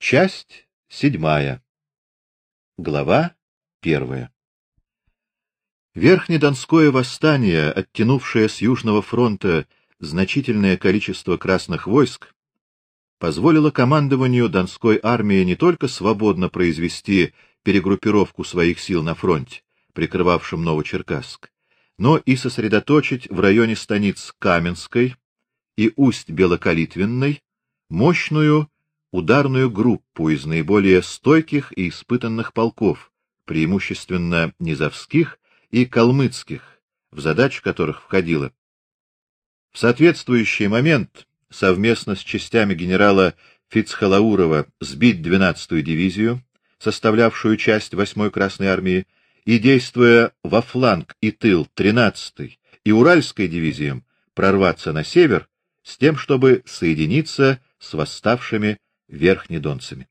Часть седьмая. Глава первая. Верхнедонское восстание, оттянувшее с Южного фронта значительное количество красных войск, позволило командованию Донской армии не только свободно произвести перегруппировку своих сил на фронте, прикрывавшем Новочеркасск, но и сосредоточить в районе станиц Каменской и Усть-Белокалитвенной мощную ударную группу из наиболее стойких и испытанных полков, преимущественно низовских и калмыцких, в задачу которых входило в соответствующий момент совместно с частями генерала Фицхалаурова сбить 12-ю дивизию, составлявшую часть 8-й Красной армии, и действуя во фланг и тыл 13-й и Уральской дивизиям прорваться на север с тем, чтобы соединиться с восставшими верхнедонцами.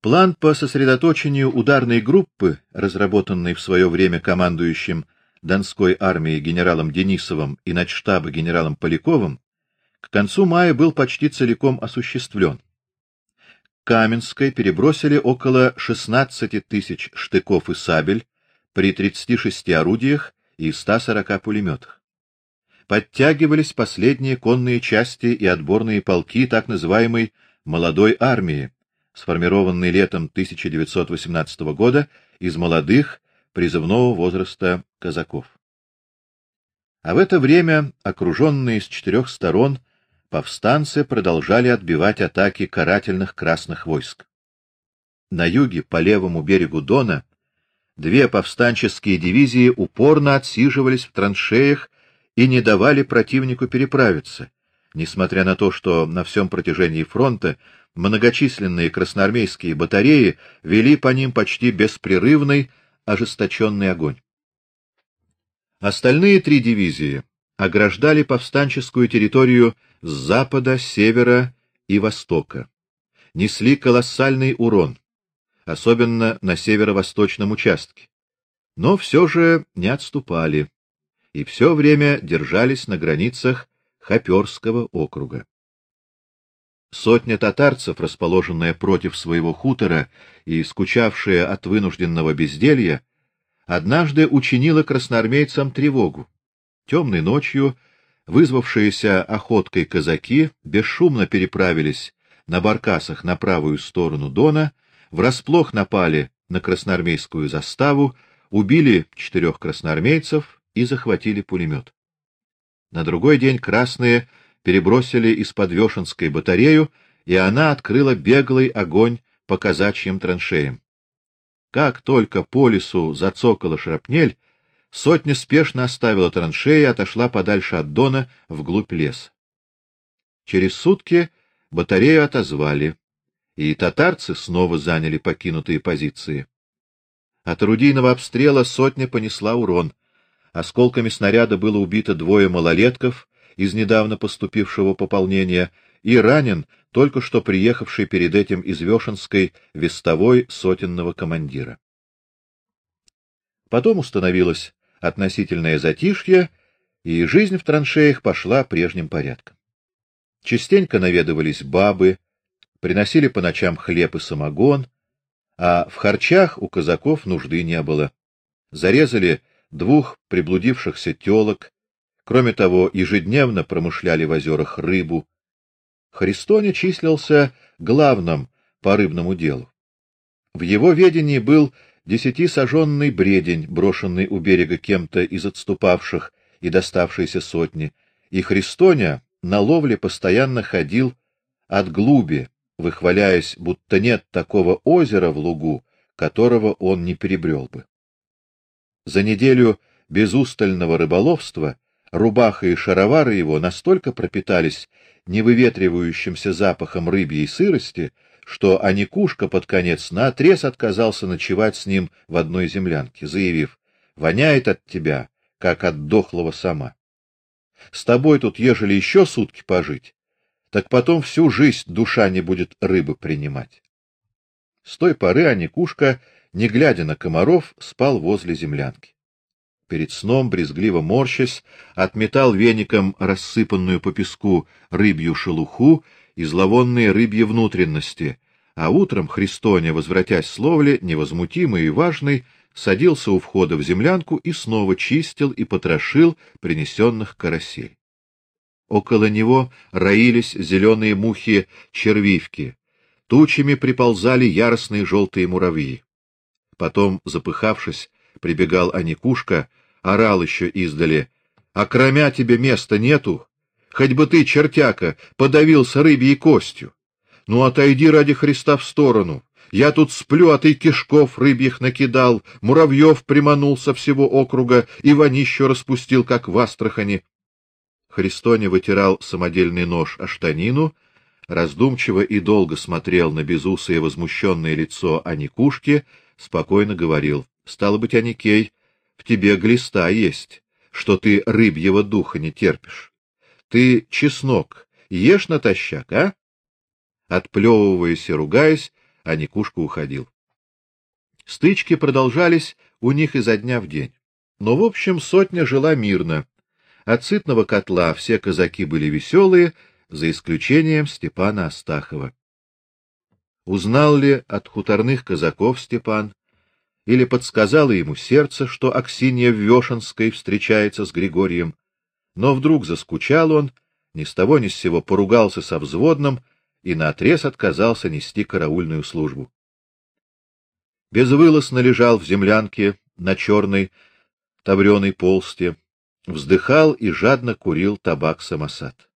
План по сосредоточению ударной группы, разработанный в свое время командующим Донской армией генералом Денисовым и начштаба генералом Поляковым, к концу мая был почти целиком осуществлен. Каменской перебросили около 16 тысяч штыков и сабель при 36 орудиях и 140 пулеметах подтягивались последние конные части и отборные полки так называемой молодой армии, сформированной летом 1918 года из молодых призывного возраста казаков. А в это время, окруженные с четырех сторон, повстанцы продолжали отбивать атаки карательных красных войск. На юге, по левому берегу Дона, две повстанческие дивизии упорно отсиживались в траншеях и не давали противнику переправиться, несмотря на то, что на всем протяжении фронта многочисленные красноармейские батареи вели по ним почти беспрерывный ожесточенный огонь. Остальные три дивизии ограждали повстанческую территорию с запада, севера и востока. Несли колоссальный урон, особенно на северо-восточном участке. Но все же не отступали и все время держались на границах Хоперского округа. Сотня татарцев, расположенная против своего хутора и скучавшая от вынужденного безделья, однажды учинила красноармейцам тревогу. Темной ночью вызвавшиеся охоткой казаки бесшумно переправились на баркасах на правую сторону Дона, врасплох напали на красноармейскую заставу, убили четырех красноармейцев и захватили пулемет. На другой день красные перебросили из Подвешенской батарею, и она открыла беглый огонь по казачьим траншеям. Как только по лесу зацокала шрапнель, сотня спешно оставила траншеи и отошла подальше от Дона вглубь леса. Через сутки батарею отозвали, и татарцы снова заняли покинутые позиции. От орудийного обстрела сотня понесла урон. Осколками снаряда было убито двое малолетков из недавно поступившего пополнения и ранен только что приехавший перед этим из Вешенской вестовой сотенного командира. Потом установилось относительное затишье, и жизнь в траншеях пошла прежним порядком. Частенько наведывались бабы, приносили по ночам хлеб и самогон, а в харчах у казаков нужды не было. Зарезали двух приблудившихся телок, кроме того, ежедневно промышляли в озерах рыбу. Христоня числился главным по рыбному делу. В его ведении был десятисаженный бредень, брошенный у берега кем-то из отступавших и доставшейся сотни, и Христоня на ловле постоянно ходил от глуби, выхваляясь, будто нет такого озера в лугу, которого он не перебрел бы. За неделю безустального рыболовства рубаха и шаровары его настолько пропитались невыветривающимся запахом рыбьей сырости, что Аникушка под конец наотрез отказался ночевать с ним в одной землянке, заявив: "Воняет от тебя, как от дохлого сама. С тобой тут ежели еще сутки пожить, так потом всю жизнь душа не будет рыбы принимать". С той поры Аникушка не глядя на комаров, спал возле землянки. Перед сном, брезгливо морщась, отметал веником рассыпанную по песку рыбью шелуху и зловонные рыбьи внутренности, а утром Христоня, возвратясь с ловли, невозмутимый и важный, садился у входа в землянку и снова чистил и потрошил принесенных карасей. Около него роились зеленые мухи-червивки, тучами приползали яростные желтые муравьи. Потом, запыхавшись, прибегал Аникушка, орал еще издали: "А кроме тебе места нету, хоть бы ты, чертяка, подавился рыбьей костью. Ну отойди ради Христа в сторону. Я тут сплю, а ты кишков рыбьих накидал, муравьев приманул со всего округа и вонищу распустил, как в Астрахани. Христоня вытирал самодельный нож о штанину, раздумчиво и долго смотрел на безусое возмущенное лицо Аникушки, спокойно говорил: "Стало быть, Аникей, в тебе глиста есть, что ты рыбьего духа не терпишь. Ты чеснок ешь натощак, а?" Отплевываясь и ругаясь, Аникушка уходил. Стычки продолжались у них изо дня в день. Но в общем сотня жила мирно. От сытного котла все казаки были веселые, за исключением Степана Астахова. Узнал ли от хуторных казаков Степан или подсказало ему сердце, что Аксинья в Вешенской встречается с Григорием, но вдруг заскучал он, ни с того ни с сего поругался со взводным и наотрез отказался нести караульную службу. Безвылазно лежал в землянке на черной тавреной полсте, вздыхал и жадно курил табак-самосад.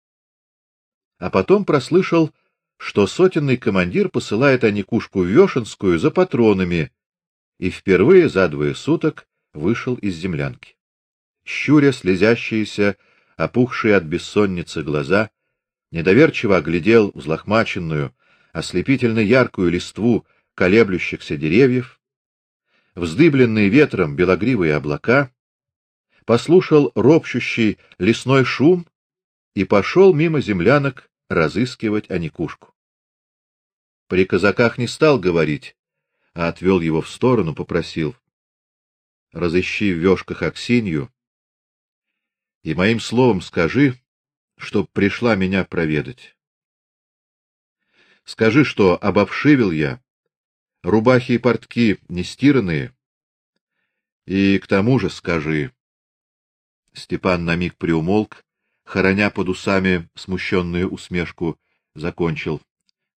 А потом прослышал, что сотенный командир посылает Аникушку в Вешенскую за патронами, и впервые за двое суток вышел из землянки. Щуря слезящиеся, опухшие от бессонницы глаза, недоверчиво оглядел взлохмаченную, ослепительно яркую листву колеблющихся деревьев, вздыбленные ветром белогривые облака, послушал ропщущий лесной шум и пошел мимо землянок разыскивать Аникушку. При казаках не стал говорить, а отвел его в сторону, попросил: "Разыщи в вёшках Аксинью и моим словом скажи, чтоб пришла меня проведать. Скажи, что обовшивил я, рубахи и портки не стиранные, и к тому же скажи, Степан на миг приумолк, хороня под усами смущенную усмешку, закончил.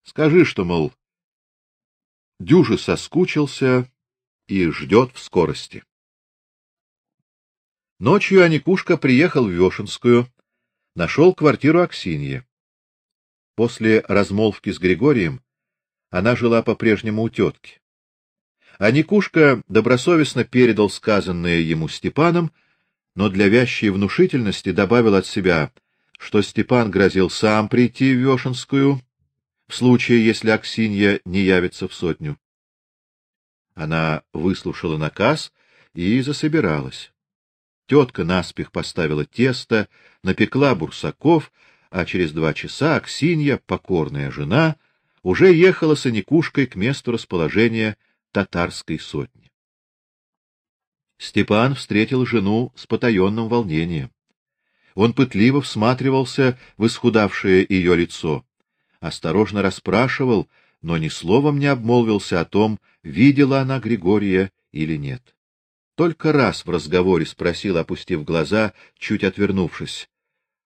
Скажи, что, мол, дюже соскучился и ждет в скорости. Ночью Аникушка приехал в Вешенскую, нашел квартиру Аксиньи. После размолвки с Григорием она жила по-прежнему у тетки. Аникушка добросовестно передал сказанное ему Степаном, но для вящей внушительности добавил от себя, что Степан грозил сам прийти в Вешенскую в случае, если Аксинья не явится в сотню. Она выслушала наказ и засобиралась. Тетка наспех поставила тесто, напекла бурсаков, а через два часа Аксинья, покорная жена, уже ехала с Аникушкой к месту расположения татарской сотни. Степан встретил жену с потаенным волнением. Он пытливо всматривался в исхудавшее ее лицо, осторожно расспрашивал, но ни словом не обмолвился о том, видела она Григория или нет. Только раз в разговоре спросил, опустив глаза, чуть отвернувшись: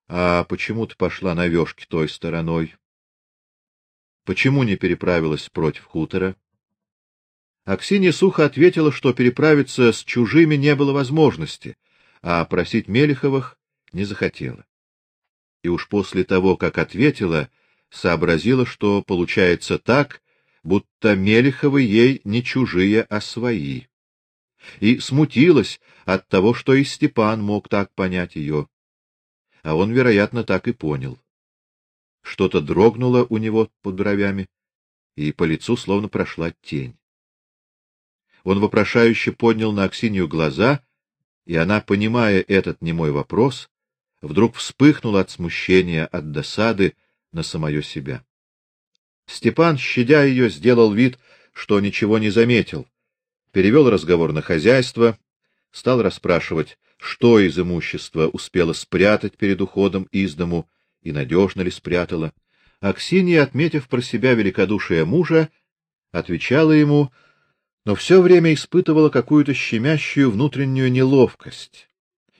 "А почему ты пошла на вёшки той стороной? Почему не переправилась против хутора?" Аксинья сухо ответила, что переправиться с чужими не было возможности, а просить Мелиховых не захотела. И уж после того, как ответила, сообразила, что получается так, будто Мелиховы ей не чужие, а свои. И смутилась от того, что и Степан мог так понять ее. А он, вероятно, так и понял. Что-то дрогнуло у него под бровями, и по лицу словно прошла тень. Он вопрошающе поднял на Аксинью глаза, и она, понимая этот немой вопрос, вдруг вспыхнула от смущения, от досады на самое себя. Степан, щадя ее, сделал вид, что ничего не заметил. Перевел разговор на хозяйство, стал расспрашивать, что из имущества успела спрятать перед уходом из дому и надежно ли спрятала. Аксинья, отметив про себя великодушие мужа, отвечала ему, но все время испытывала какую-то щемящую внутреннюю неловкость.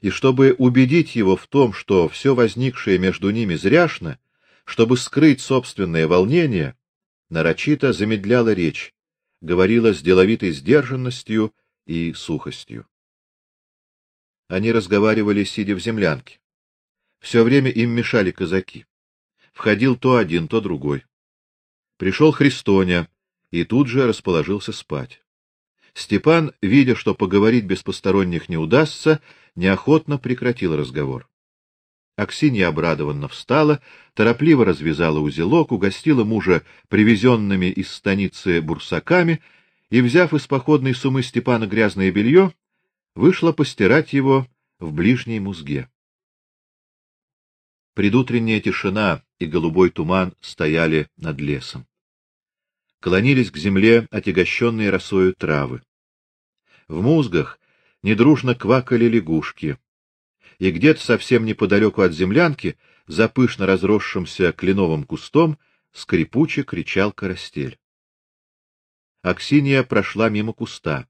И чтобы убедить его в том, что все возникшее между ними зряшно, чтобы скрыть собственное волнение, нарочито замедляла речь, говорила с деловитой сдержанностью и сухостью. Они разговаривали, сидя в землянке. Все время им мешали казаки. Входил то один, то другой. Пришел Христоня и тут же расположился спать. Степан, видя, что поговорить без посторонних не удастся, неохотно прекратил разговор. Аксинья обрадованно встала, торопливо развязала узелок, угостила мужа привезенными из станицы бурсаками и, взяв из походной суммы Степана грязное белье, вышла постирать его в ближней музге. Предутренняя тишина и голубой туман стояли над лесом. Клонились к земле отягощенные росою травы. В музгах недружно квакали лягушки, и где-то совсем неподалеку от землянки, за пышно разросшимся кленовым кустом, скрипуче кричал карастель. Аксинья прошла мимо куста.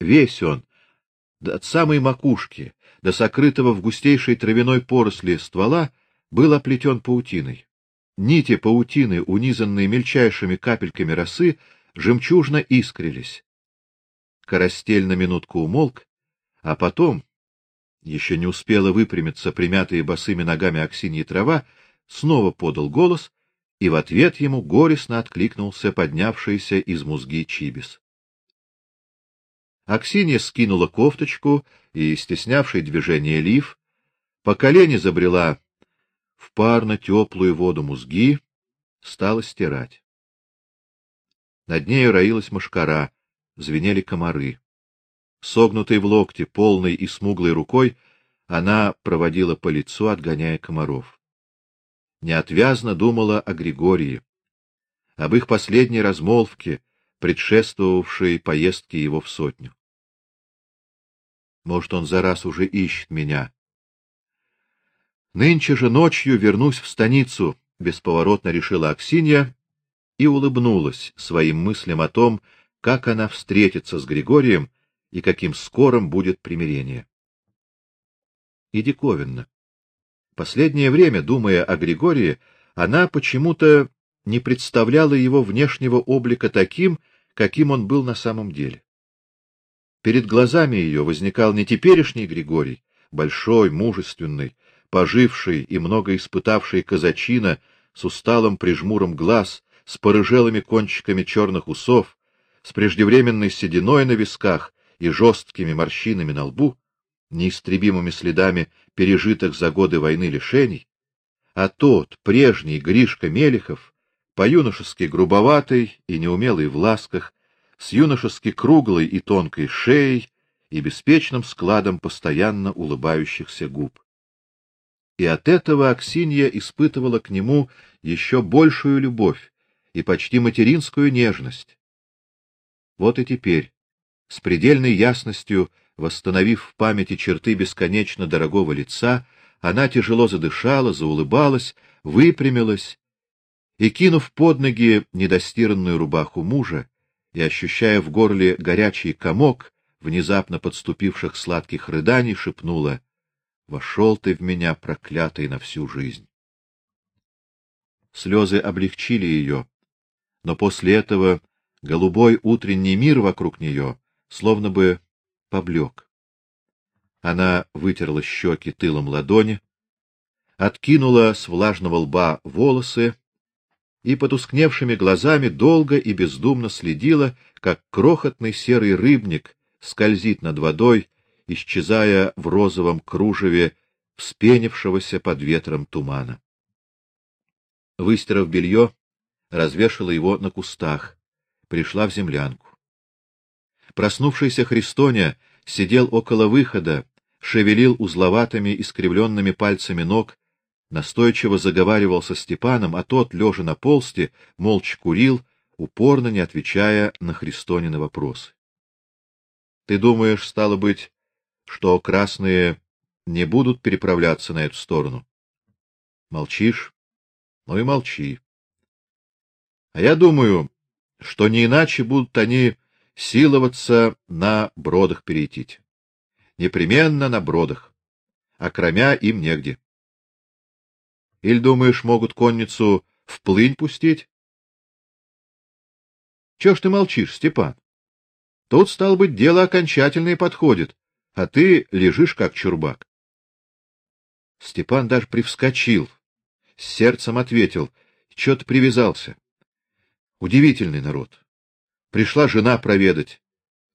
Весь он, до самой макушки, до сокрытого в густейшей травяной поросли ствола, был оплетен паутиной. Нити паутины, унизанные мельчайшими капельками росы, жемчужно искрились. Карастель на минутку умолк, а потом, еще не успела выпрямиться примятые босыми ногами Аксиньи трава, снова подал голос, и в ответ ему горестно откликнулся поднявшийся из музги Чибис. Аксинья скинула кофточку и, стеснявший движение лиф, по колени забрела в парно-теплую воду музги, стала стирать. Над нею роилась мошкара, звенели комары. Согнутой в локте, полной и смуглой рукой, она проводила по лицу, отгоняя комаров. Неотвязно думала о Григории, об их последней размолвке, предшествовавшей поездке его в сотню. Может, он за раз уже ищет меня. Нынче же ночью вернусь в станицу, бесповоротно решила Аксинья и улыбнулась своим мыслям о том, как она встретится с Григорием и каким скорым будет примирение. И диковинно. Последнее время, думая о Григории, она почему-то не представляла его внешнего облика таким, каким он был на самом деле. Перед глазами ее возникал не теперешний Григорий, большой, мужественный, поживший и много испытавший казачина с усталым прижмуром глаз, с порыжелыми кончиками черных усов, с преждевременной сединой на висках и жесткими морщинами на лбу, неистребимыми следами пережитых за годы войны лишений, а тот, прежний Гришка Мелехов, по-юношески грубоватый и неумелый в ласках, с юношески круглой и тонкой шеей и беспечным складом постоянно улыбающихся губ. И от этого Аксинья испытывала к нему еще большую любовь и почти материнскую нежность. Вот и теперь, с предельной ясностью восстановив в памяти черты бесконечно дорогого лица, она тяжело задышала, заулыбалась, выпрямилась и, кинув под ноги недостиранную рубаху мужа и ощущая в горле горячий комок внезапно подступивших сладких рыданий, шепнула: "Вошел ты в меня, проклятый, на всю жизнь". Слезы облегчили ее, но после этого голубой утренний мир вокруг нее словно бы поблек. Она вытерла щеки тылом ладони, откинула с влажного лба волосы и потускневшими глазами долго и бездумно следила, как крохотный серый рыбник скользит над водой, исчезая в розовом кружеве вспенившегося под ветром тумана. Выстирав белье, развешала его на кустах, пришла в землянку. Проснувшийся Христоня сидел около выхода, шевелил узловатыми искривленными пальцами ног, настойчиво заговаривал со Степаном, а тот, лежа на полсте, молча курил, упорно не отвечая на Христонины вопросы. Ты думаешь, стало быть, что красные не будут переправляться на эту сторону? Молчишь? Ну и молчи. А я думаю, что не иначе будут они силоваться на бродах перейти. Непременно на бродах, а кромя им негде. Или думаешь, могут конницу в плынь пустить? Чего ж ты молчишь, Степан? Тут стал быть дело окончательное подходит, а ты лежишь как чурбак. Степан даже привскочил, с сердцем ответил: "Что ты привязался? Удивительный народ. Пришла жена проведать.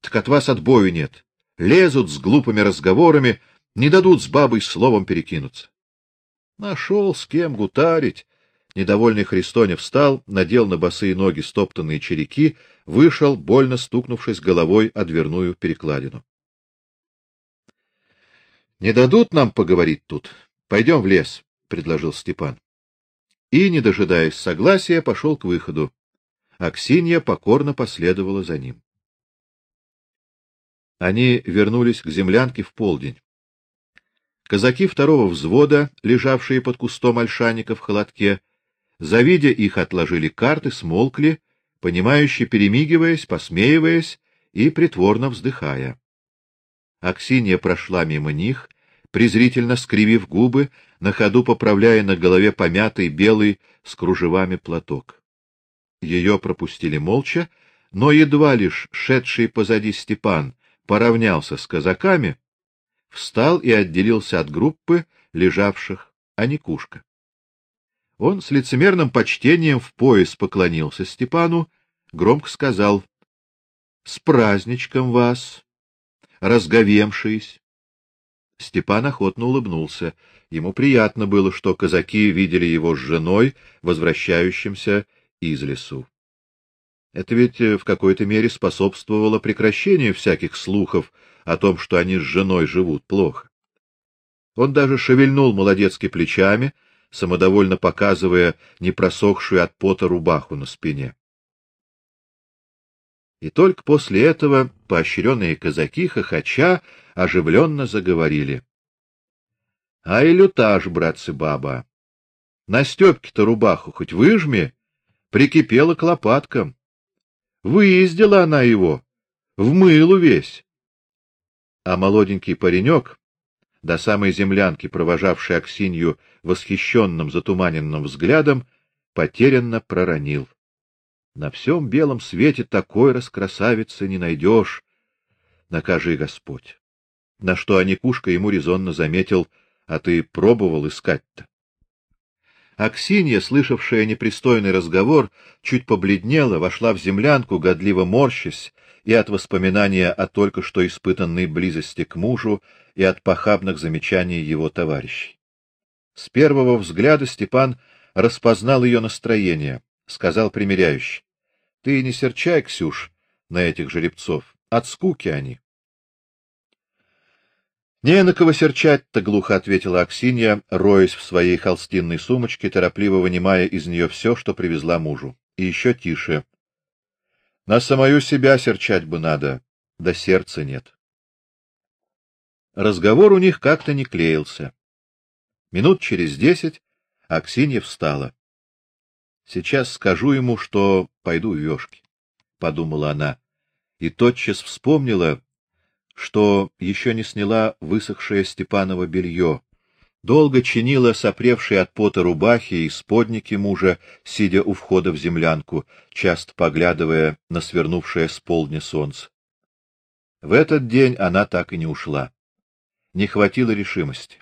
Так от вас отбою нет. Лезут с глупыми разговорами, не дадут с бабой словом перекинуться. Нашел с кем гутарить. Недовольный Христоня встал, надел на босые ноги стоптанные череки, вышел, больно стукнувшись головой о дверную перекладину. Не дадут нам поговорить тут. Пойдем в лес, предложил Степан. И, не дожидаясь согласия, пошел к выходу. Аксинья покорно последовала за ним. Они вернулись к землянке в полдень. Казаки второго взвода, лежавшие под кустом ольшаника в холодке, завидя их, отложили карты, смолкли, понимающе перемигиваясь, посмеиваясь и притворно вздыхая. Аксинья прошла мимо них, презрительно скривив губы, на ходу поправляя на голове помятый белый с кружевами платок. Ее пропустили молча, но едва лишь шедший позади Степан поравнялся с казаками, встал и отделился от группы лежавших, а не кушка. Он с лицемерным почтением в пояс поклонился Степану, громко сказал: "С праздничком вас, разговемшись". Степан охотно улыбнулся. Ему приятно было, что казаки видели его с женой, возвращающимся из лесу. Это ведь э, в какой-то мере способствовало прекращению всяких слухов о том, что они с женой живут плохо. Он даже шевельнул молодецки плечами, самодовольно показывая непросохшую от пота рубаху на спине. И только после этого поощренные казаки хохоча оживленно заговорили. — А и лютаж, братцы-баба! На Стёпке-то рубаху хоть выжми, прикипела к лопаткам. Выездила она его, в мылу весь. А молоденький паренек, до самой землянки провожавший Аксинью восхищенным затуманенным взглядом, потерянно проронил: "На всем белом свете такой раскрасавицы не найдешь, накажи Господь". На что Аникушка ему резонно заметил: "А ты пробовал искать-то?" Аксинья, слышавшая непристойный разговор, чуть побледнела, вошла в землянку, годливо морщась, и от воспоминания о только что испытанной близости к мужу, и от похабных замечаний его товарищей. С первого взгляда Степан распознал ее настроение, сказал примиряюще: "Ты не серчай, Ксюш, на этих жеребцов, от скуки они. Не на кого серчать-то, глухо ответила Аксинья, роясь в своей холстинной сумочке, торопливо вынимая из нее все, что привезла мужу. И еще тише. На самую себя серчать бы надо, да сердца нет. Разговор у них как-то не клеился. Минут через десять Аксинья встала. Сейчас скажу ему, что пойду в вёшки, подумала она, и тотчас вспомнила, что еще не сняла высохшее Степаново белье, долго чинила сопревшие от пота рубахи и сподники мужа, сидя у входа в землянку, часто поглядывая на свернувшее с полдня солнце. В этот день она так и не ушла. Не хватило решимости.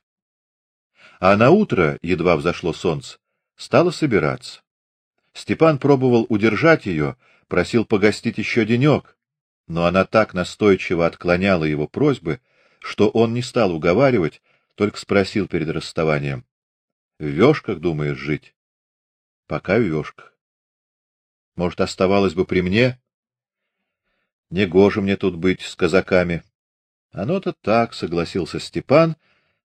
А на утро, едва взошло солнце, стала собираться. Степан пробовал удержать ее, просил погостить еще денек, но она так настойчиво отклоняла его просьбы, что он не стал уговаривать, только спросил перед расставанием: "В вёшках думаешь жить?" "Пока в вёшках. Может, оставалось бы при мне? Не гоже мне тут быть с казаками". Оно-то так, согласился Степан,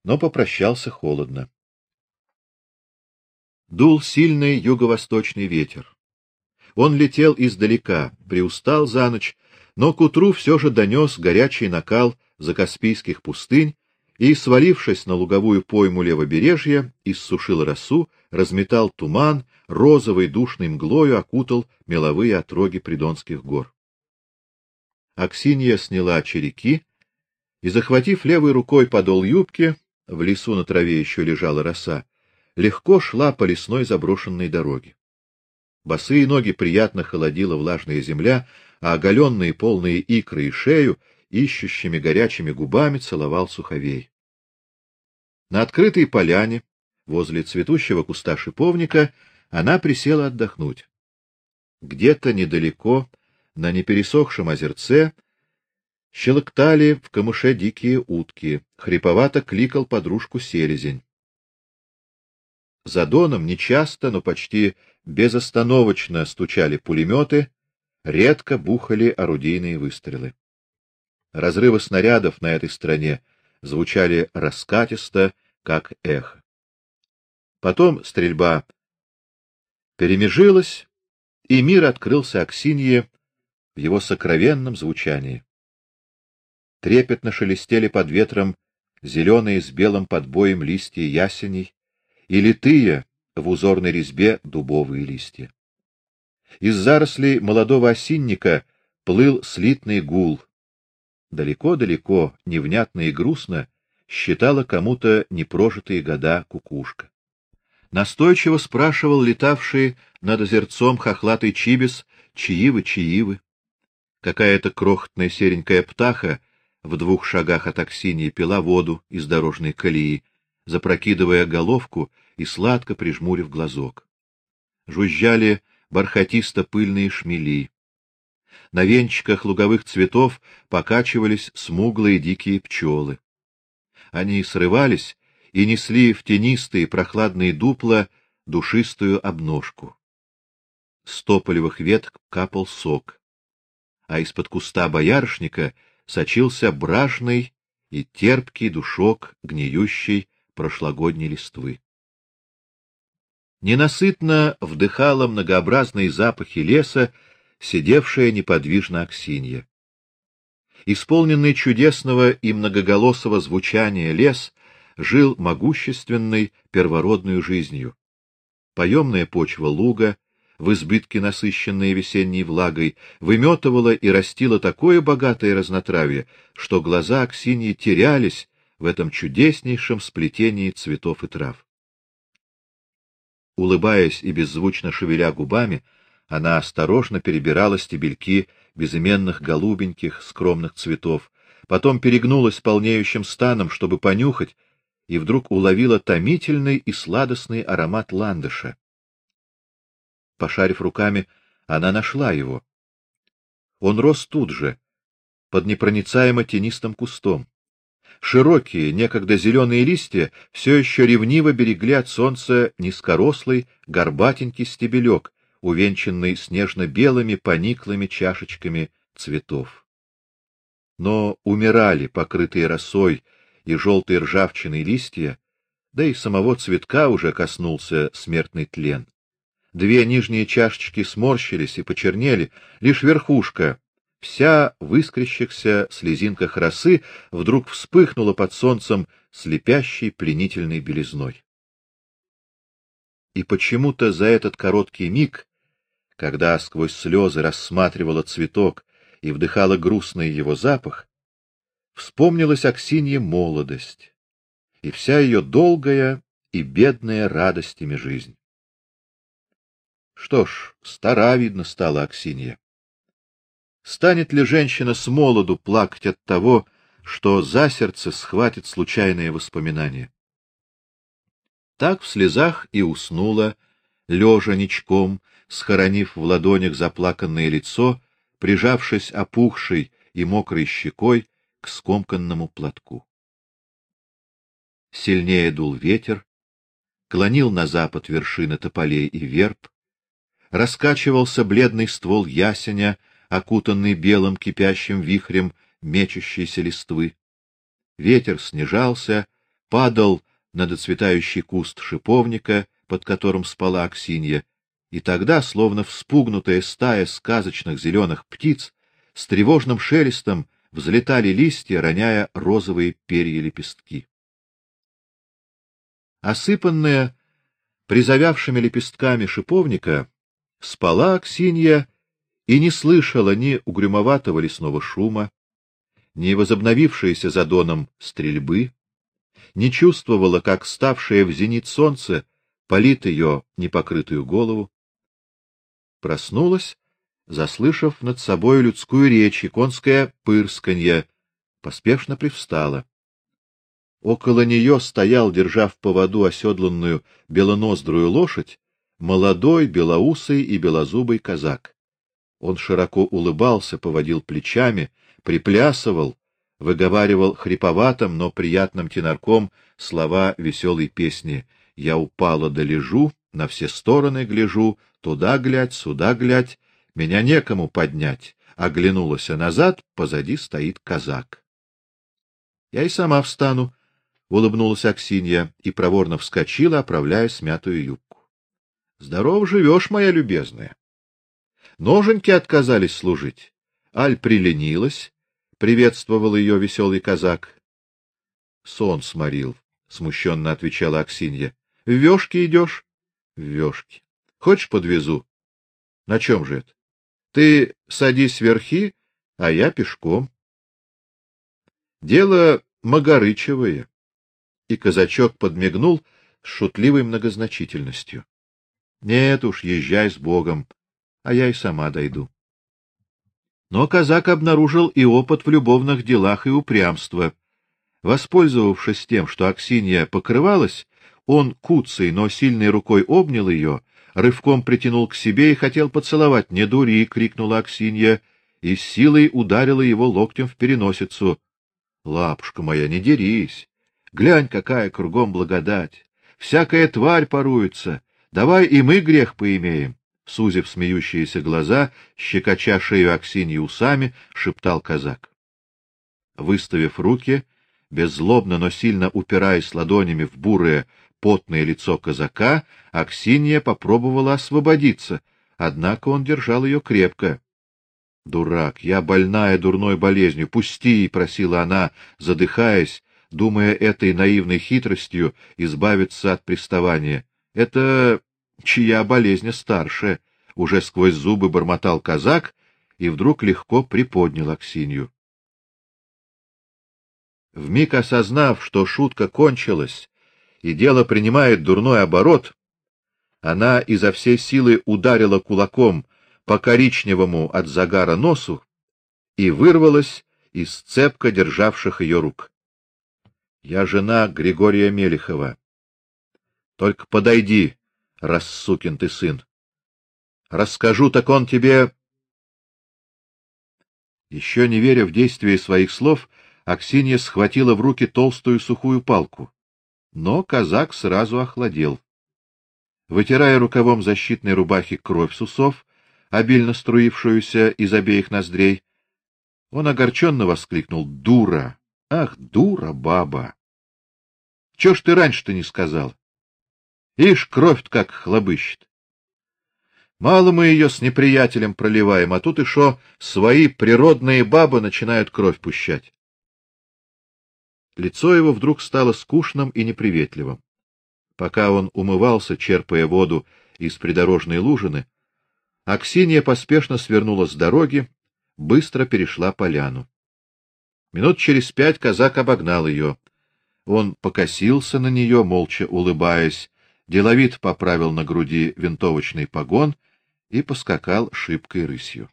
но попрощался холодно. Дул сильный юго-восточный ветер. Он летел издалека, приустал за ночь но к утру все же донес горячий накал закаспийских пустынь и, свалившись на луговую пойму левобережья, иссушил росу, разметал туман, розовой душной мглою окутал меловые отроги придонских гор. Аксинья сняла череки и, захватив левой рукой подол юбки, в лесу на траве еще лежала роса, легко шла по лесной заброшенной дороге. Босые ноги приятно холодила влажная земля, а оголенные полные икры и шею ищущими горячими губами целовал суховей. На открытой поляне, возле цветущего куста шиповника, она присела отдохнуть. Где-то недалеко, на непересохшем озерце, щелоктали в камыше дикие утки, хриповато кликал подружку селезень. За доном нечасто, но почти безостановочно стучали пулеметы, редко бухали орудийные выстрелы. Разрывы снарядов на этой стороне звучали раскатисто, как эхо. Потом стрельба перемежилась, и мир открылся Аксинье в его сокровенном звучании. Трепетно шелестели под ветром зеленые с белым подбоем листья ясеней и литые в узорной резьбе дубовые листья. Из зарослей молодого осинника плыл слитный гул, далеко-далеко, невнятно и грустно, считала кому-то непрожитые года кукушка. Настойчиво спрашивал летавший над озерцом хохлатый чибис, чьи вы, чьи вы. Какая-то крохотная серенькая птаха в двух шагах от Аксиньи пила воду из дорожной колеи, запрокидывая головку и сладко прижмурив глазок. Жужжали бархатисто-пыльные шмели. На венчиках луговых цветов покачивались смуглые дикие пчелы. Они срывались и несли в тенистые прохладные дупла душистую обножку. С тополевых веток капал сок, а из-под куста боярышника сочился бражный и терпкий душок гниющей прошлогодней листвы. Ненасытно вдыхала многообразные запахи леса сидевшая неподвижно Аксинья. Исполненный чудесного и многоголосого звучания лес жил могущественной первородной жизнью. Поемная почва луга, в избытке насыщенная весенней влагой, выметывала и растила такое богатое разнотравье, что глаза Аксиньи терялись в этом чудеснейшем сплетении цветов и трав. Улыбаясь и беззвучно шевеля губами, она осторожно перебирала стебельки безыменных голубеньких скромных цветов, потом перегнулась полнеющим станом, чтобы понюхать, и вдруг уловила томительный и сладостный аромат ландыша. Пошарив руками, она нашла его. Он рос тут же, под непроницаемо тенистым кустом. Широкие, некогда зеленые листья все еще ревниво берегли от солнца низкорослый, горбатенький стебелек, увенчанный снежно-белыми пониклыми чашечками цветов. Но умирали покрытые росой и желтой ржавчиной листья, да и самого цветка уже коснулся смертный тлен. Две нижние чашечки сморщились и почернели, лишь верхушка, вся в искрящихся слезинках росы, вдруг вспыхнула под солнцем слепящей пленительной белизной. И почему-то за этот короткий миг когда сквозь слезы рассматривала цветок и вдыхала грустный его запах, вспомнилась Аксинье молодость и вся ее долгая и бедная радостями жизнь. Что ж, стара видно стала Аксинья. Станет ли женщина с молоду плакать от того, что за сердце схватит случайные воспоминания? Так в слезах и уснула, лежа ничком, схоронив в ладонях заплаканное лицо, прижавшись опухшей и мокрой щекой к скомканному платку. Сильнее дул ветер, клонил на запад вершины тополей и верб, раскачивался бледный ствол ясеня, окутанный белым кипящим вихрем мечущейся листвы. Ветер снижался, падал на доцветающий куст шиповника, под которым спала Аксинья, и тогда, словно вспугнутая стая сказочных зеленых птиц, с тревожным шелестом взлетали листья, роняя розовые перья лепестки. Осыпанная призавявшими лепестками шиповника спала Аксинья и не слышала ни угрюмоватого лесного шума, ни возобновившейся за доном стрельбы, не чувствовала, как ставшее в зенит солнце палит ее непокрытую голову. Проснулась, заслышав над собой людскую речь и конское пырсканье, поспешно привстала. Около нее стоял, держа в поводу оседланную белоноздрую лошадь, молодой белоусый и белозубый казак. Он широко улыбался, поводил плечами, приплясывал, выговаривал хриповатым, но приятным тенорком слова веселой песни: "Я упала да лежу, на все стороны гляжу, туда глядь, сюда глядь, меня некому поднять". Оглянулась назад, позади стоит казак. Я и сама встану, улыбнулась Аксинья и проворно вскочила, оправляя смятую юбку. Здоров живешь, моя любезная. Ноженьки отказались служить. Аль приленилась, приветствовал ее веселый казак. Сон сморил, смущенно отвечала Аксинья. В вёшки идешь? В вёшки. Хочешь подвезу? На чем же это? Ты садись верхи, а я пешком. Дело Магарычевое. И казачок подмигнул с шутливой многозначительностью. Нет уж, езжай с Богом, а я и сама дойду. Но казак обнаружил и опыт в любовных делах и упрямство. Воспользовавшись тем, что Аксинья покрывалась, он куцей, но сильной рукой обнял ее, рывком притянул к себе и хотел поцеловать. "Не дури", крикнула Аксинья и с силой ударила его локтем в переносицу. "Лапушка моя, не дерись. Глянь, какая кругом благодать. Всякая тварь поруется. Давай и мы грех поимеем сузив смеющиеся глаза, щекоча шею Аксиньи усами, шептал казак. Выставив руки, беззлобно, но сильно упираясь ладонями в бурое, потное лицо казака, Аксинья попробовала освободиться, однако он держал ее крепко. Дурак, я больная дурной болезнью, пусти, просила она, задыхаясь, думая этой наивной хитростью избавиться от приставания. Это чья болезнь старше, уже сквозь зубы бормотал казак и вдруг легко приподнял Аксинью. Вмиг осознав, что шутка кончилась и дело принимает дурной оборот, она изо всей силы ударила кулаком по коричневому от загара носу и вырвалась из цепко державших ее рук. Я жена Григория Мелихова. Только подойди, рассукин ты сын. Расскажу, так он тебе Еще не веря в действие своих слов, Аксинья схватила в руки толстую сухую палку. Но казак сразу охладел. Вытирая рукавом защитной рубахи кровь с усов, обильно струившуюся из обеих ноздрей, он огорченно воскликнул: "Дура! Ах, дура, баба! Что ж ты раньше-то не сказал? Ишь, кровь как хлобыщет. Мало мы ее с неприятелем проливаем, а тут и шо свои природные бабы начинают кровь пущать. Лицо его вдруг стало скучным и неприветливым. Пока он умывался, черпая воду из придорожной лужины, Аксинья поспешно свернула с дороги, быстро перешла поляну. Минут через пять казак обогнал ее. Он покосился на нее, молча улыбаясь, деловит поправил на груди винтовочный погон и поскакал шибкой рысью.